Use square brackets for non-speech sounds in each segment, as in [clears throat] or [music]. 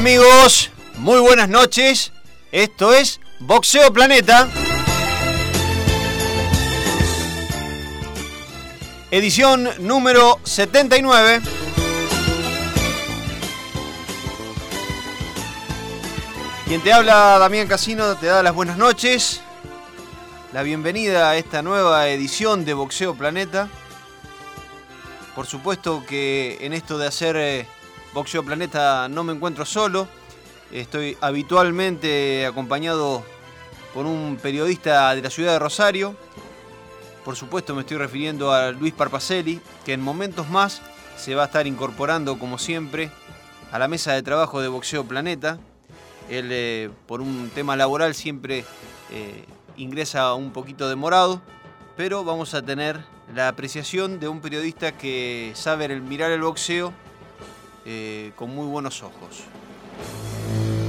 Amigos, muy buenas noches. Esto es Boxeo Planeta. Edición número 79. Quien te habla, Damián Casino, te da las buenas noches. La bienvenida a esta nueva edición de Boxeo Planeta. Por supuesto que en esto de hacer eh, Boxeo Planeta no me encuentro solo. Estoy habitualmente acompañado por un periodista de la ciudad de Rosario. Por supuesto me estoy refiriendo a Luis Parpacelli, que en momentos más se va a estar incorporando, como siempre, a la mesa de trabajo de Boxeo Planeta. Él, eh, por un tema laboral, siempre eh, ingresa un poquito demorado, pero vamos a tener la apreciación de un periodista que sabe mirar el boxeo eh, con muy buenos ojos.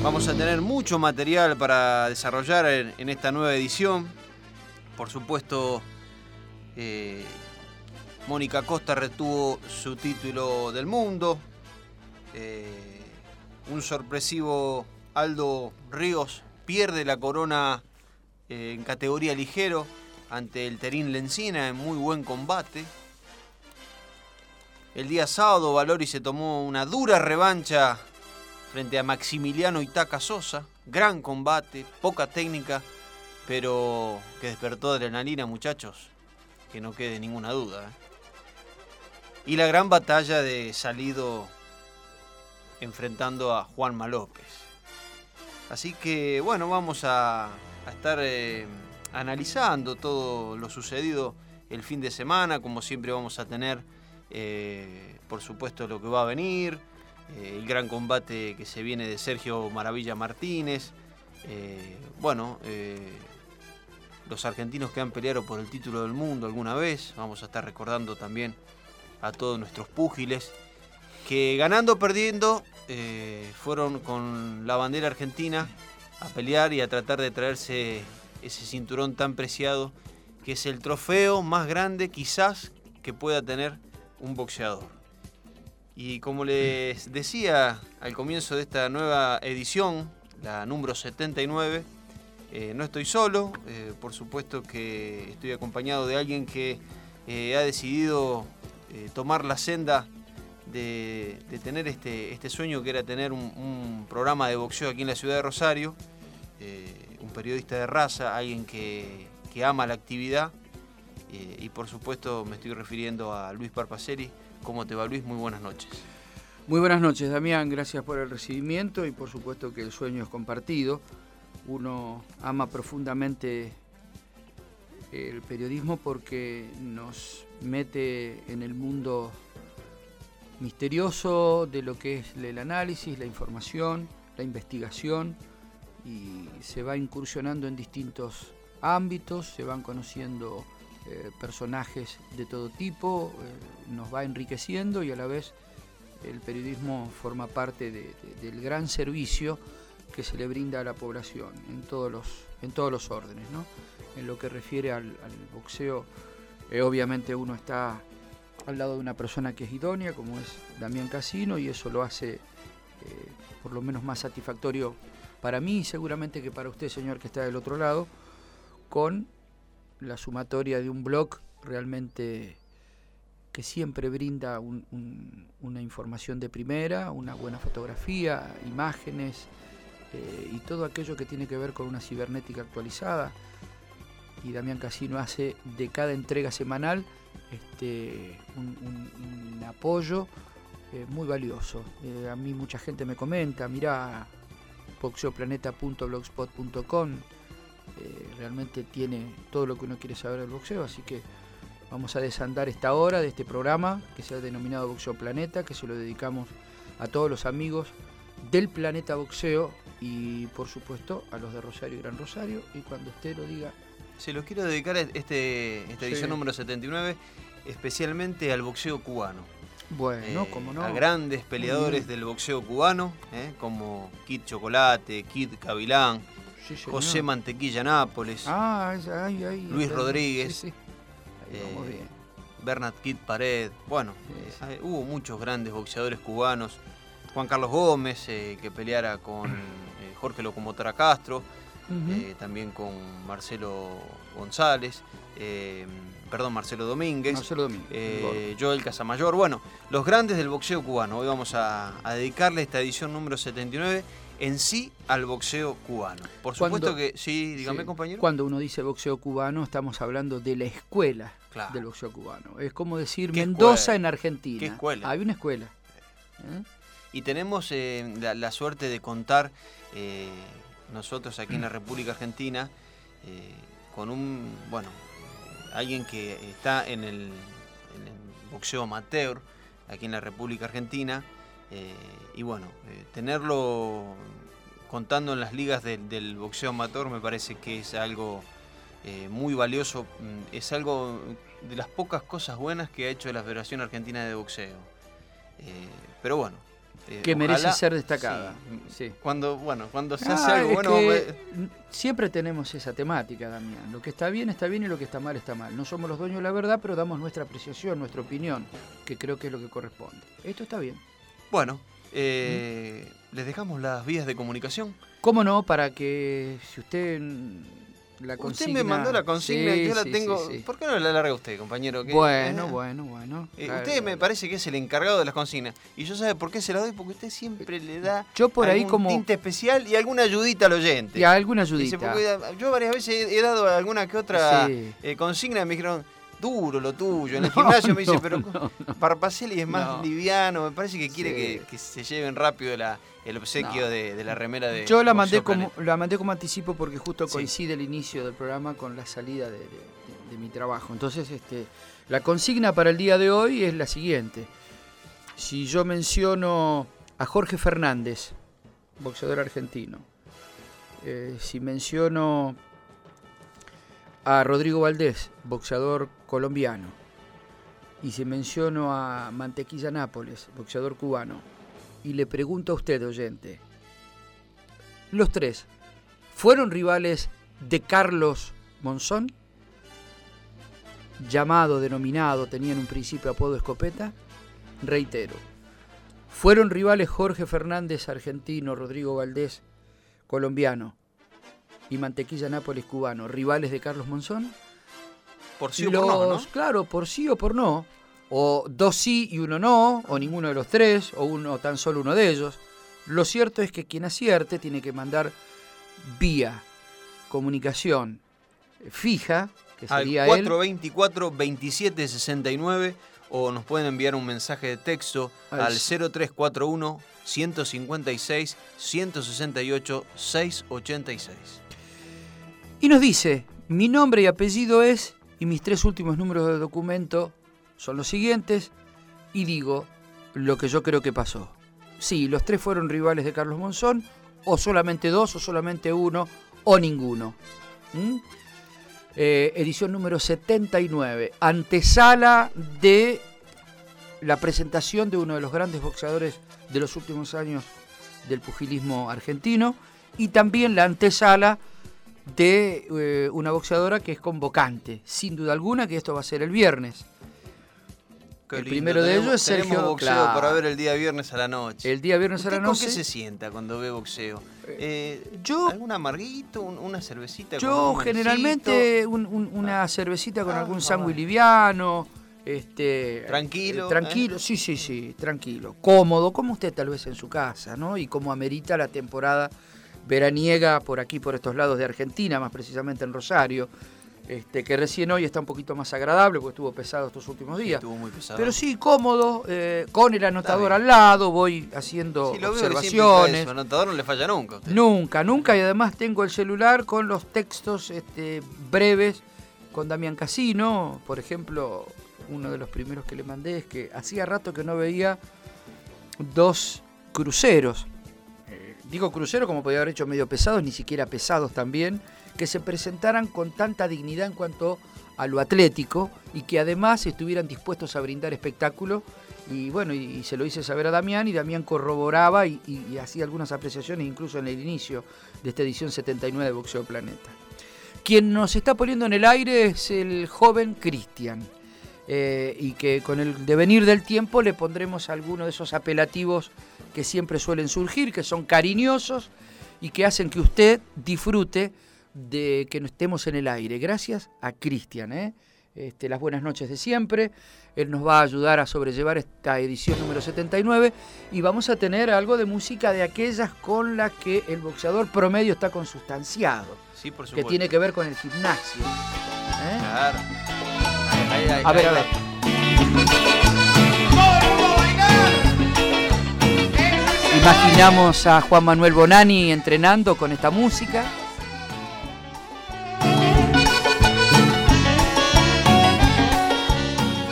Vamos a tener mucho material para desarrollar en, esta nueva edición. Por supuesto, eh, Mónica Costa retuvo su título del mundo. Eh, un sorpresivo Aldo Ríos pierde la corona en categoría ligero ante el Terín Lencina en muy buen combate. El día sábado Valori se tomó una dura revancha frente a Maximiliano Itaca Sosa. Gran combate, poca técnica, pero que despertó adrenalina, muchachos. Que no quede ninguna duda. ¿eh? Y la gran batalla de Salido enfrentando a Juanma López. Así que bueno, vamos a, estar eh, analizando todo lo sucedido el fin de semana. Como siempre vamos a tener eh, por supuesto lo que va a venir, eh, el gran combate que se viene de Sergio Maravilla Martínez, eh, bueno, los argentinos que han peleado por el título del mundo alguna vez, vamos a estar recordando también a todos nuestros púgiles, que ganando o perdiendo fueron con la bandera argentina a pelear y a tratar de traerse ese cinturón tan preciado que es el trofeo más grande quizás que pueda tener un boxeador. Y como les decía al comienzo de esta nueva edición, la número 79, eh, no estoy solo, eh, por supuesto que estoy acompañado de alguien que eh, ha decidido tomar la senda de, tener este, este, sueño que era tener un, programa de boxeo aquí en la ciudad de Rosario, un periodista de raza, alguien que, que ama la actividad eh, y por supuesto me estoy refiriendo a Luis Parpaceri. ¿Cómo te va Luis? Muy buenas noches. Muy buenas noches Damián, gracias por el recibimiento y por supuesto que el sueño es compartido. Uno ama profundamente el periodismo porque nos mete en el mundo misterioso de lo que es el análisis, la información, la investigación y se va incursionando en distintos ámbitos, se van conociendo eh, personajes de todo tipo, eh, nos va enriqueciendo y a la vez el periodismo forma parte del gran servicio que se le brinda a la población en todos los, en todos los órdenes. en lo que refiere al, boxeo, eh, obviamente uno está al lado de una persona que es idónea, como es Damián Casino, y eso lo hace por lo menos más satisfactorio para mí y seguramente que para usted, señor, que está del otro lado, con la sumatoria de un blog realmente que siempre brinda una información de primera, una buena fotografía, imágenes eh, y todo aquello que tiene que ver con una cibernética actualizada. Y Damián Casino hace de cada entrega semanal este, un, apoyo eh, muy valioso. Eh, a mí mucha gente me comenta, mira boxeoplaneta.blogspot.com, realmente tiene todo lo que uno quiere saber del boxeo, así que Vamos a desandar esta hora de este programa que se ha denominado Boxeo Planeta, que se lo dedicamos a todos los amigos del planeta boxeo y por supuesto a los de Rosario y Gran Rosario. Y cuando usted lo diga... Se lo quiero dedicar a este, esta edición número 79 especialmente al boxeo cubano. Bueno, eh, como no. A grandes peleadores del boxeo cubano, eh, como Kid Chocolate, Kid Cavilán, José Mantequilla Nápoles, ah, Luis Rodríguez. Eh, Bernard Kid Pared, bueno, eh, hubo muchos grandes boxeadores cubanos. Juan Carlos Gómez, eh, que peleara con [coughs] Jorge Locomotora Castro, también con Marcelo González, perdón, Marcelo Domínguez, Marcelo Domínguez Joel Casamayor. Bueno, los grandes del boxeo cubano. Hoy vamos a, a dedicarle esta edición número 79 en sí al boxeo cubano. Por supuesto que, sí, dígame compañero. Cuando uno dice boxeo cubano estamos hablando de la escuela del boxeo cubano. Es como decir Mendoza en Argentina. ¿Qué escuela? Hay una escuela. ¿Eh? Y tenemos eh, la, suerte de contar eh, nosotros aquí en la República Argentina con un, bueno, alguien que está en el, en el boxeo amateur aquí en la República Argentina eh, y bueno, eh, tenerlo contando en las ligas del boxeo amateur me parece que es algo eh, muy valioso, mm, es algo de las pocas cosas buenas que ha hecho la Federación Argentina de Boxeo. pero bueno. que merece ser destacada. Cuando, bueno, cuando se ah, hace algo bueno... Siempre tenemos esa temática, Damián. Lo que está bien está bien y lo que está mal está mal. No somos los dueños de la verdad, pero damos nuestra apreciación, nuestra opinión, que creo que es lo que corresponde. Esto está bien. Bueno, eh, les dejamos las vías de comunicación. ¿Cómo no? Para que si usted la consigna... Usted me mandó la consigna y yo la tengo... ¿Por qué no la larga usted, compañero? bueno, bueno, bueno. Eh, usted me parece que es el encargado de las consignas. Y yo sabe por qué se la doy, porque usted siempre le da yo por ahí como... tinte especial y alguna ayudita al oyente. Y alguna ayudita. yo varias veces he, dado alguna que otra eh, consigna y me dijeron duro lo tuyo. En el [laughs] gimnasio me dice, pero no, es más liviano, me parece que quiere que, se lleven rápido el obsequio de, la remera de. Yo la mandé, como, la mandé como anticipo porque justo coincide el inicio del programa con la salida de, mi trabajo. Entonces, este, la consigna para el día de hoy es la siguiente. Si yo menciono a Jorge Fernández, boxeador argentino, eh, si menciono a Rodrigo Valdés, boxeador colombiano, y si menciono a Mantequilla Nápoles, boxeador cubano, y le pregunto a usted, oyente, los tres, ¿fueron rivales de Carlos Monzón? Llamado, denominado, tenían un principio apodo escopeta. Reitero, ¿fueron rivales Jorge Fernández, argentino, Rodrigo Valdés, colombiano? y Mantequilla Nápoles cubano, rivales de Carlos Monzón. Por sí o por no, ¿no? Claro, por sí o por no. O dos sí y uno no, o ninguno de los tres, o uno tan solo uno de ellos. Lo cierto es que quien acierte tiene que mandar vía comunicación fija, que sería al 424 2769 o nos pueden enviar un mensaje de texto al 0341 156 168 686. Y nos dice, mi nombre y apellido es, y mis tres últimos números de documento son los siguientes, y digo lo que yo creo que pasó. Sí, los tres fueron rivales de Carlos Monzón, o solamente dos, o solamente uno, o ninguno. ¿Mm? Eh, edición número 79, antesala de la presentación de uno de los grandes boxeadores de los últimos años del pugilismo argentino y también la antesala de eh, una boxeadora que es convocante, sin duda alguna que esto va a ser el viernes. Qué El lindo. primero de ellos es Sergio boxeo Claro. para ver el día viernes a la noche. El día viernes a ¿Usted la con noche. qué se sienta cuando ve boxeo? Eh, yo- ¿Algún amarguito? un- ¿Una cervecita? Yo generalmente un- un- una cervecita con Ah, algún ah, sándwich liviano, este Tranquilo, eh, tranquilo, sí, sí, sí, tranquilo, cómodo, como usted tal vez en su casa, ¿no? Y como amerita la temporada veraniega por aquí, por estos lados de Argentina, más precisamente en Rosario, este, que recién hoy está un poquito más agradable porque estuvo pesado estos últimos días. Estuvo muy pesado. Pero sí, cómodo, eh, con el anotador al lado, voy haciendo Sí, lo observaciones. Su anotador no le falla nunca. usted. Nunca, nunca. Y además tengo el celular con los textos este, breves con Damián Casino. Por ejemplo, uno de los primeros que le mandé es que hacía rato que no veía dos cruceros. Digo cruceros como podía haber hecho medio pesados, ni siquiera pesados también, que se presentaran con tanta dignidad en cuanto a lo atlético y que además estuvieran dispuestos a brindar espectáculo. Y bueno, y, se lo hice saber a Damián y Damián corroboraba y, y- y hacía algunas apreciaciones incluso en el inicio de esta edición 79 de Boxeo Planeta. Quien nos está poniendo en el aire es el joven Cristian. Eh, y que con el devenir del tiempo le pondremos algunos de esos apelativos que siempre suelen surgir, que son cariñosos y que hacen que usted disfrute de que no estemos en el aire. Gracias a Cristian. ¿eh? Este, las buenas noches de siempre. Él nos va a ayudar a sobrellevar esta edición número 79 y vamos a tener algo de música de aquellas con las que el boxeador promedio está consustanciado, Sí, por que supuesto. tiene que ver con el gimnasio. ¿eh? Claro. A ver, a ver. Imaginamos a Juan Manuel Bonani entrenando con esta música.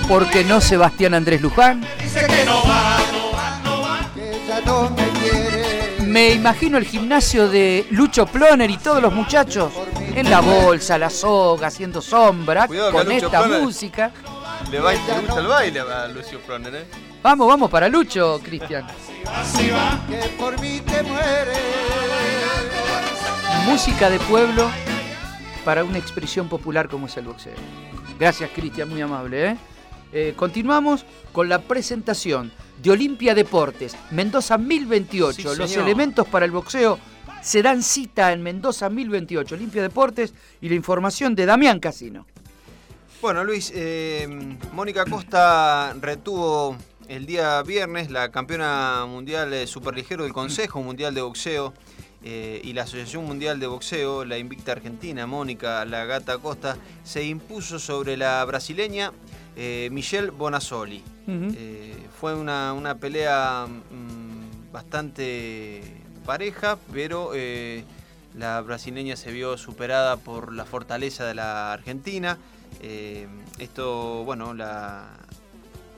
¿Por qué no Sebastián Andrés Luján? Me imagino el gimnasio de Lucho Ploner y todos los muchachos en la bolsa, la soga, haciendo sombra Cuidado que con esta música. Le, va, le gusta el baile a Lucio Proner, ¿eh? Vamos, vamos para Lucho, Cristian. Música de pueblo para una expresión popular como es el boxeo. Gracias, Cristian, muy amable. ¿eh? Eh, continuamos con la presentación de Olimpia Deportes, Mendoza 1028. Sí, Los elementos para el boxeo se dan cita en Mendoza 1028. Olimpia Deportes y la información de Damián Casino. Bueno, Luis, eh, Mónica Costa retuvo el día viernes la campeona mundial de superligero del Consejo Mundial de Boxeo eh, y la Asociación Mundial de Boxeo, la invicta argentina, Mónica La Gata Costa, se impuso sobre la brasileña eh, Michelle. Eh, fue una, una pelea mm, bastante pareja, pero eh, la brasileña se vio superada por la fortaleza de la argentina. Eh, esto, bueno, la,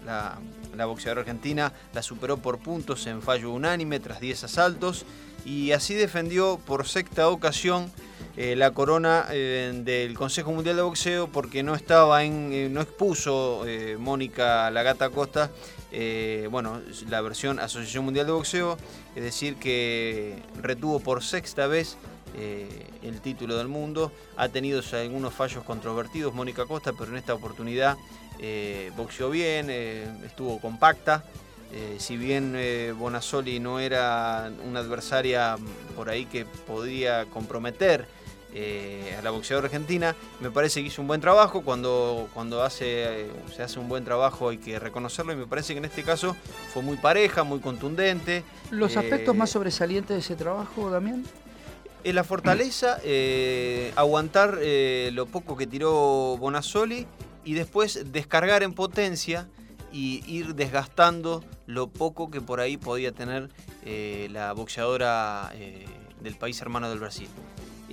la, la boxeadora argentina la superó por puntos en fallo unánime tras 10 asaltos y así defendió por sexta ocasión eh, la corona del Consejo Mundial de Boxeo porque no estaba en, no expuso Mónica Lagata Costa, eh, bueno, la versión Asociación Mundial de Boxeo, es decir que retuvo por sexta vez eh, el título del mundo, ha tenido algunos fallos controvertidos Mónica Costa, pero en esta oportunidad eh, boxeó bien, eh, estuvo compacta. Si bien Bonazzoli no era una adversaria por ahí que podía comprometer eh, a la boxeadora argentina, me parece que hizo un buen trabajo. Cuando, cuando hace, eh, se hace un buen trabajo hay que reconocerlo y me parece que en este caso fue muy pareja, muy contundente. ¿Los Eh, aspectos más sobresalientes de ese trabajo, Damián? En la fortaleza, [clears throat] aguantar lo poco que tiró Bonazzoli y después descargar en potencia y ir desgastando lo poco que por ahí podía tener la boxeadora del país hermano del Brasil.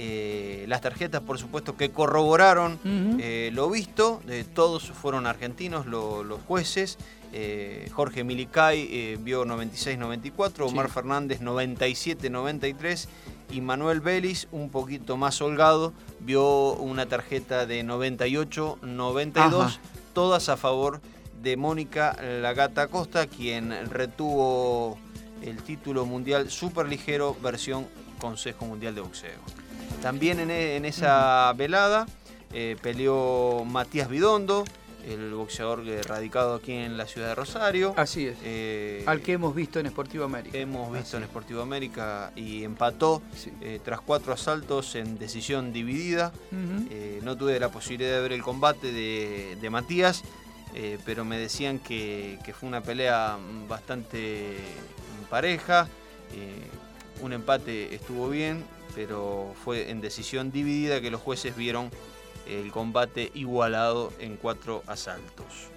Eh, las tarjetas, por supuesto, que corroboraron eh, lo visto, eh, todos fueron argentinos lo- los jueces. Eh, Jorge Milicay vio 96-94, Omar Sí. Fernández 97-93 y Manuel Vélez, un poquito más holgado, vio una tarjeta de 98-92, Ajá. todas a favor de Mónica Lagata Costa, quien retuvo el título mundial superligero versión Consejo Mundial de Boxeo. También en, esa velada peleó Matías Bidondo, el boxeador radicado aquí en la ciudad de Rosario. Así es. Eh, Al que hemos visto en Sportivo América. Hemos visto en Sportivo América y empató eh, tras cuatro asaltos en decisión dividida. Eh, no tuve la posibilidad de ver el combate de, Matías, pero me decían que, fue una pelea bastante pareja. un empate estuvo bien, pero fue en decisión dividida que los jueces vieron el combate igualado en cuatro asaltos.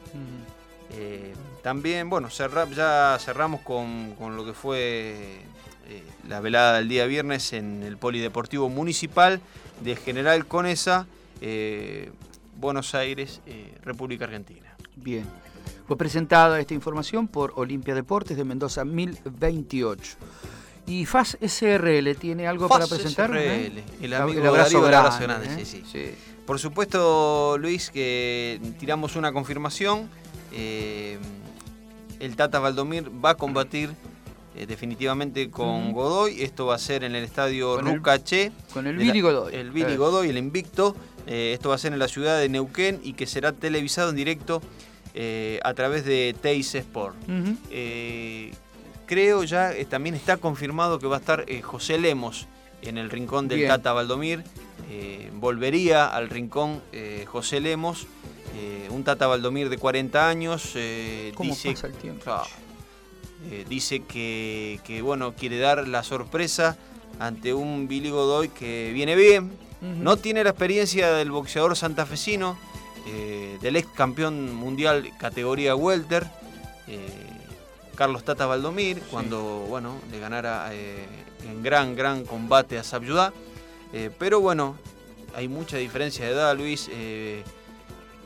Eh, también, bueno, ya cerramos con, lo que fue eh, la velada del día viernes en el Polideportivo Municipal de General Conesa, eh, Buenos Aires, República Argentina. Bien. Fue presentada esta información por Olimpia Deportes de Mendoza 1028. Y FAS SRL tiene algo para presentar. SRL, el amigo abrazo grande, sí, sí. Por supuesto, Luis, que tiramos una confirmación. Eh, el Tata Valdomir va a combatir eh, definitivamente con Godoy. Esto va a ser en el estadio Rucaché. Con el Billy Godoy. El Billy Godoy, el invicto. Eh, esto va a ser en la ciudad de Neuquén y que será televisado en directo a través de Teis Sport. Creo ya, también está confirmado que va a estar José Lemos en el rincón del Tata Valdomir. Eh, volvería al rincón eh, José Lemos, eh, un Tata Valdomir de 40 años. ¿Cómo dice, pasa el tiempo? Ah, dice que, bueno, quiere dar la sorpresa ante un Billy Godoy que viene bien. No tiene la experiencia del boxeador santafesino, del ex campeón mundial categoría welter. Carlos Tata Valdomir, cuando bueno, le ganara en gran, gran combate a Sabyudá. Eh, pero bueno, hay mucha diferencia de edad, Luis. Eh,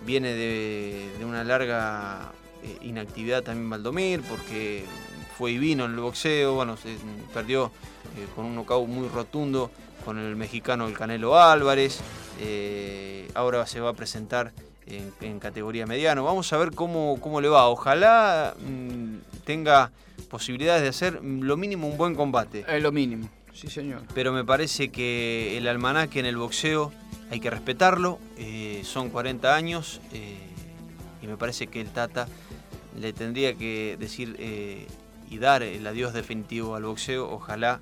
viene de, una larga eh, inactividad también Valdomir, porque fue y vino en el boxeo. Bueno, se perdió con un knockout muy rotundo con el mexicano el Canelo Álvarez. ahora se va a presentar en, categoría mediano. Vamos a ver cómo, cómo le va. Ojalá mm, tenga posibilidades de hacer lo mínimo un buen combate. Es lo mínimo. Sí, señor. Pero me parece que el almanaque en el boxeo hay que respetarlo. Eh, son 40 años eh, y me parece que el Tata le tendría que decir eh, y dar el adiós definitivo al boxeo. Ojalá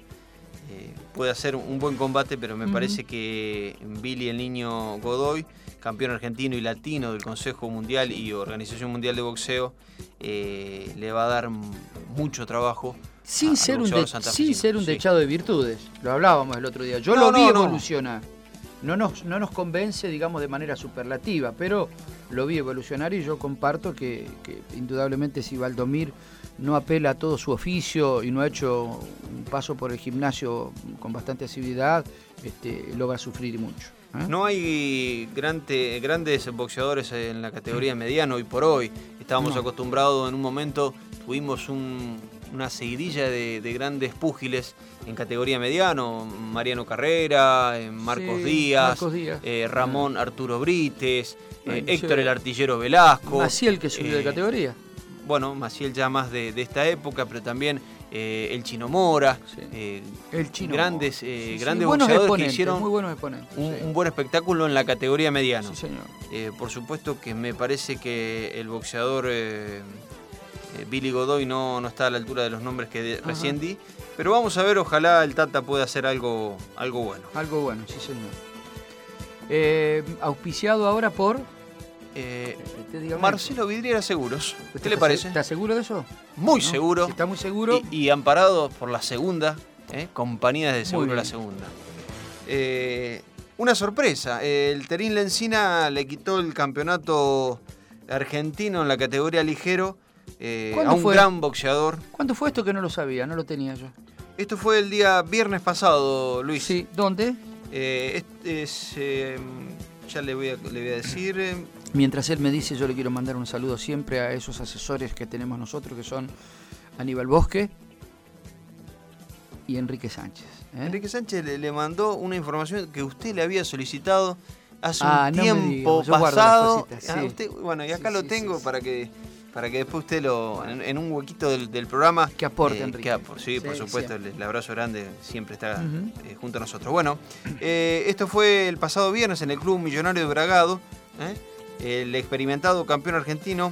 pueda hacer un buen combate, pero me parece que Billy, el niño Godoy, campeón argentino y latino del Consejo Mundial y Organización Mundial de Boxeo, le va a dar mucho trabajo sin ser un, sin ser un dechado de virtudes. Lo hablábamos el otro día. Yo lo vi evolucionar. No. nos, no nos convence, digamos, de manera superlativa, pero lo vi evolucionar y yo comparto que, indudablemente si Valdomir no apela a todo su oficio y no ha hecho un paso por el gimnasio con bastante asiduidad, este, lo va a sufrir mucho. ¿eh? No hay grandes boxeadores en la categoría mediana hoy por hoy. Estábamos acostumbrados en un momento, tuvimos un, una seguidilla de, grandes púgiles en categoría mediano, Mariano Carrera, eh, Marcos, Díaz, eh, Ramón Arturo Brites, eh, Héctor el Artillero Velasco. Maciel que subió de categoría. Bueno, Maciel ya más de, esta época, pero también el Chino Mora, el Chino grandes, grandes boxeadores que hicieron muy buenos un, un, buen espectáculo en la categoría mediano. por supuesto que me parece que el boxeador eh, Billy Godoy no, no está a la altura de los nombres que recién di. Pero vamos a ver, ojalá el Tata pueda hacer algo, algo bueno. Algo bueno, sí señor. Eh, auspiciado ahora por... Eh, Marcelo Vidriera Seguros. ¿Qué le parece? ¿Está seguro de eso? Muy seguro. está muy seguro. Y, amparado por la segunda, compañías de seguro la segunda. una sorpresa, el Terín Lencina le quitó el campeonato argentino en la categoría ligero eh, a un gran boxeador. ¿Cuándo fue esto que no lo sabía? No lo tenía yo. Esto fue el día viernes pasado, Luis. Sí, ¿dónde? Eh, es, eh, ya le voy, a, le voy a decir. Mientras él me dice, yo le quiero mandar un saludo siempre a esos asesores que tenemos nosotros, que son Aníbal Bosque y Enrique Sánchez. Enrique Sánchez le, mandó una información que usted le había solicitado hace un ah, tiempo pasado. Ah, bueno, y acá lo tengo para que para que después usted lo, en, un huequito del, programa... Que aporte, eh, Enrique. sí, por supuesto, el, abrazo grande siempre está eh, junto a nosotros. Bueno, eh, esto fue el pasado viernes en el Club Millonario de Bragado, el experimentado campeón argentino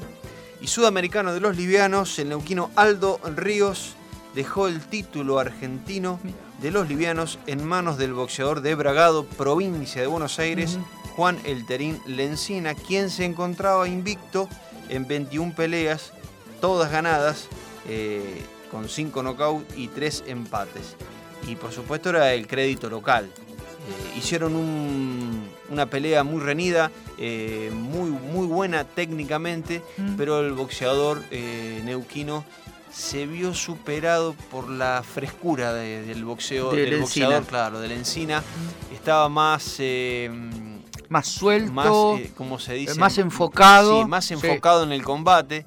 y sudamericano de los livianos, el neuquino Aldo Ríos, dejó el título argentino de los livianos en manos del boxeador de Bragado, provincia de Buenos Aires, Juan Elterín Lencina, quien se encontraba invicto en 21 peleas, todas ganadas, eh, con 5 knockouts y 3 empates. Y por supuesto era el crédito local. Eh, hicieron una pelea muy renida, eh, muy, muy buena técnicamente, mm. pero el boxeador neuquino se vio superado por la frescura del boxeo, del boxeador, claro, de la encina. Mm. Estaba más más suelto, más, eh, se dice? Más enfocado. Sí, más enfocado en el combate.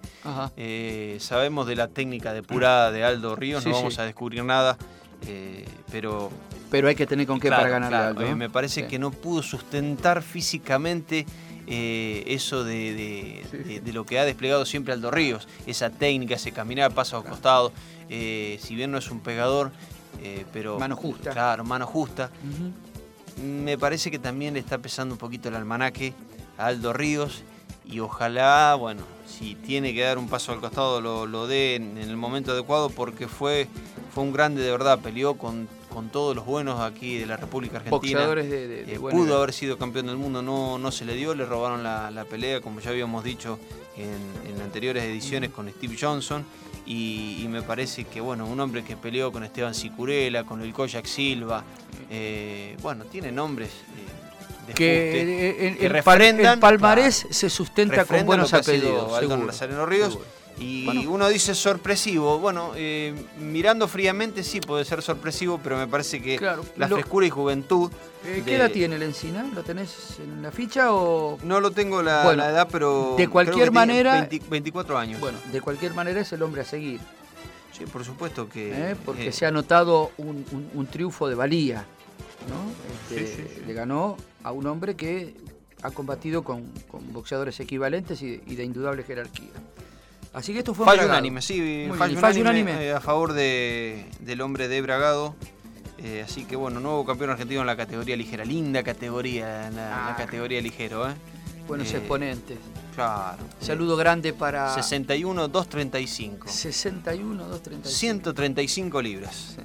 Eh, sabemos de la técnica depurada de Aldo Ríos, no vamos a descubrir nada, eh, pero... Pero hay que tener con qué para ganar Aldo. me parece que no pudo sustentar físicamente eso de, lo que ha desplegado siempre Aldo Ríos, esa técnica, ese caminar paso a costado, si bien no es un pegador, pero... Mano justa. Claro, mano justa. Me parece que también le está pesando un poquito el almanaque a Aldo Ríos y ojalá, bueno, si tiene que dar un paso al costado lo, dé en, el momento adecuado porque fue, fue un grande de verdad, peleó con, con todos los buenos aquí de la República Argentina. de, eh, pudo haber sido campeón del mundo, no, no se le dio, le robaron la, pelea, como ya habíamos dicho en, anteriores ediciones con Steve Johnson. Y, me parece que, bueno, un hombre que peleó con Esteban Sicurela, con el Koyak Silva, eh, bueno, tiene nombres eh, de que, el, el, palmarés se sustenta con buenos apellidos. Aldo Ríos. Y uno dice sorpresivo. Bueno, eh, mirando fríamente sí puede ser sorpresivo, pero me parece que la frescura y juventud. ¿Qué edad tiene el Encina? ¿Lo tenés en la ficha o.? No lo tengo la, edad, pero. De cualquier manera. 24 años. Bueno, de cualquier manera es el hombre a seguir. Sí, por supuesto que. Porque se ha notado un triunfo de valía. Este, le ganó a un hombre que ha combatido con, boxeadores equivalentes y, de indudable jerarquía. Así que esto fue fallo unánime, sí, fallo, unánime, eh, a favor del hombre de Bragado. Eh, así que bueno, nuevo campeón argentino en la categoría ligera, linda categoría, en la, ah. categoría ligero. ¿eh? Buenos exponentes. Claro. Saludo grande para. 61 235. 61 235. 135 libras.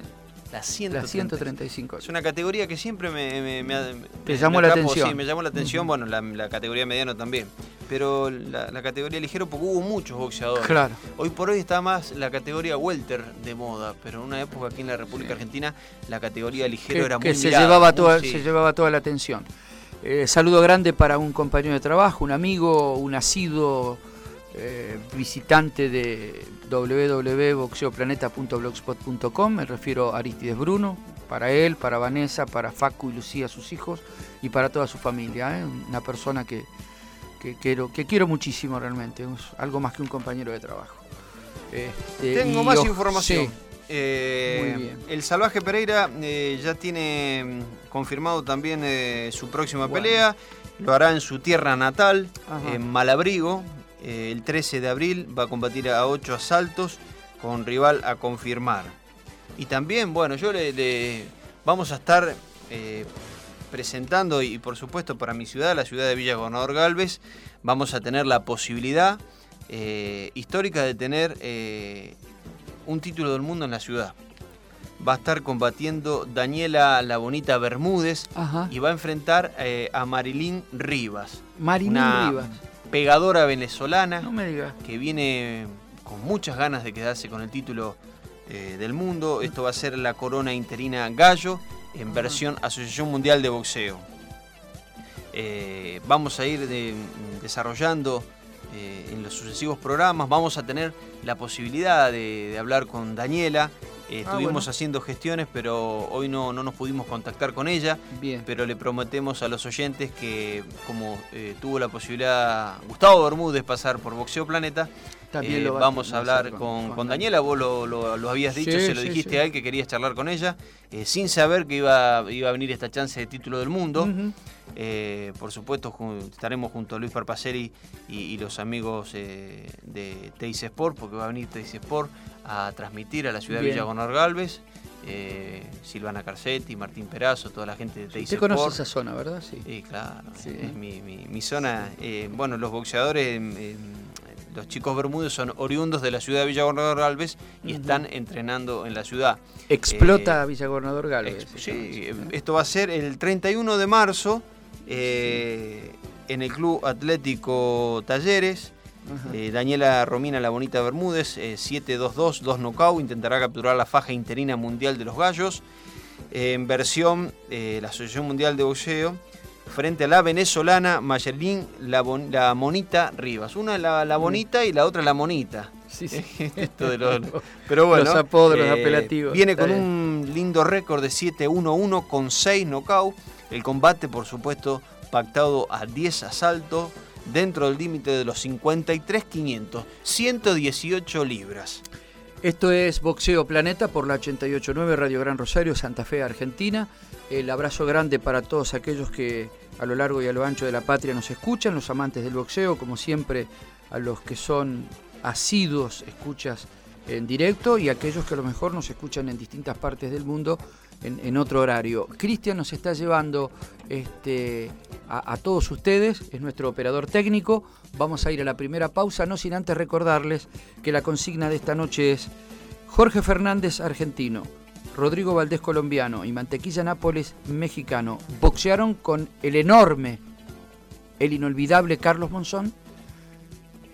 La 135. Es una categoría que siempre me, me, llamó la atención. Sí, me llamó la atención. Bueno, la, categoría mediano también. Pero la, categoría ligero, porque hubo muchos boxeadores. Claro. Hoy por hoy está más la categoría welter de moda. Pero en una época aquí en la República Argentina, la categoría ligero era muy que se llevaba toda, se llevaba toda la atención. Eh, saludo grande para un compañero de trabajo, un amigo, un asiduo eh, visitante de www.boxeoplaneta.blogspot.com, me refiero a Aristides Bruno, para él, para Vanessa, para Facu y Lucía, sus hijos, y para toda su familia. ¿eh? Una persona que, quiero, que quiero muchísimo realmente, algo más que un compañero de trabajo. Este, Tengo más información. Eh, el Salvaje Pereira ya tiene mm, confirmado también su próxima pelea. Lo hará en su tierra natal, en Malabrigo, eh, el 13 de abril va a combatir a 8 asaltos con rival a confirmar. Y también, bueno, yo le, vamos a estar eh, presentando, y por supuesto para mi ciudad, la ciudad de Villa Gobernador Galvez, vamos a tener la posibilidad eh, histórica de tener un título del mundo en la ciudad. Va a estar combatiendo Daniela La Bonita Bermúdez y va a enfrentar a Marilyn Rivas. Marilyn Rivas pegadora venezolana que viene con muchas ganas de quedarse con el título eh, del mundo. Esto va a ser la corona interina Gallo en versión Asociación Mundial de Boxeo. Eh, vamos a ir desarrollando eh, en los sucesivos programas, vamos a tener la posibilidad de hablar con Daniela eh, ah, estuvimos haciendo gestiones, pero hoy no, nos pudimos contactar con ella. Bien. Pero le prometemos a los oyentes que, como tuvo la posibilidad Gustavo Bermúdez pasar por Boxeo Planeta, Eh, vamos a hablar con, Daniela, vos lo, habías dicho, se lo dijiste a él que querías charlar con ella, eh, sin saber que iba, iba a venir esta chance de título del mundo. Eh, por supuesto, estaremos junto a Luis Parpaceri y, los amigos de Teis Sport, porque va a venir Teis Sport a transmitir a la ciudad de Villa Gonor Galvez. Silvana Carcetti, Martín Perazo, toda la gente de Teis Usted conoce esa zona, ¿verdad? Sí, claro. Es mi, zona. bueno, los boxeadores los chicos Bermúdez son oriundos de la ciudad de Villa Gobernador Galvez y están entrenando en la ciudad. Explota eh, Villa Gobernador Galvez. sí, esto va a ser el 31 de marzo eh, en el Club Atlético Talleres. Eh, Daniela Romina La Bonita Bermúdez, 7-2-2, 2 knockout, intentará capturar la faja interina mundial de los gallos. en versión, la Asociación Mundial de Boxeo frente a la venezolana Mayerlin la, la, Monita Rivas. Una la, la Bonita y la otra la Monita. Sí, sí. [laughs] Esto de los, pero [laughs] bueno, los apodos, los eh, apelativos. Viene con un lindo récord de 7-1-1 con 6 knockouts. El combate, por supuesto, pactado a 10 asaltos dentro del límite de los 53.500, 118 libras. Esto es Boxeo Planeta por la 889 Radio Gran Rosario, Santa Fe, Argentina. El abrazo grande para todos aquellos que a lo largo y a lo ancho de la patria nos escuchan, los amantes del boxeo, como siempre, a los que son asiduos escuchas en directo y aquellos que a lo mejor nos escuchan en distintas partes del mundo en, otro horario. Cristian nos está llevando este, a, todos ustedes, es nuestro operador técnico. Vamos a ir a la primera pausa, no sin antes recordarles que la consigna de esta noche es Jorge Fernández, argentino. Rodrigo Valdés colombiano y Mantequilla Nápoles mexicano boxearon con el enorme, el inolvidable Carlos Monzón.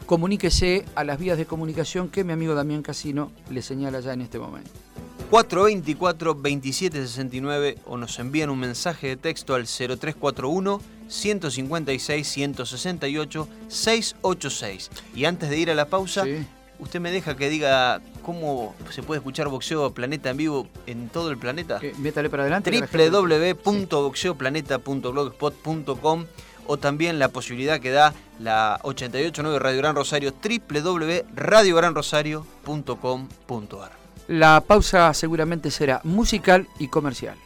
Comuníquese a las vías de comunicación que mi amigo Damián Casino le señala ya en este momento. 424-2769 o nos envían un mensaje de texto al 0341 156 168 686. Y antes de ir a la pausa, usted me deja que diga cómo se puede escuchar Boxeo Planeta en vivo en todo el planeta. métale para adelante. www.boxeoplaneta.blogspot.com o también la posibilidad que da la 889 Radio Gran Rosario www.radiogranrosario.com.ar. La pausa seguramente será musical y comercial.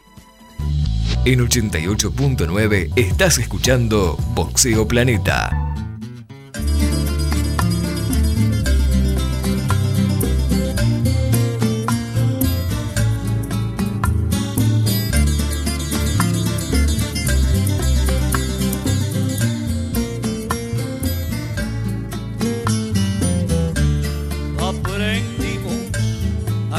En 88.9 estás escuchando Boxeo Planeta.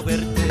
primavera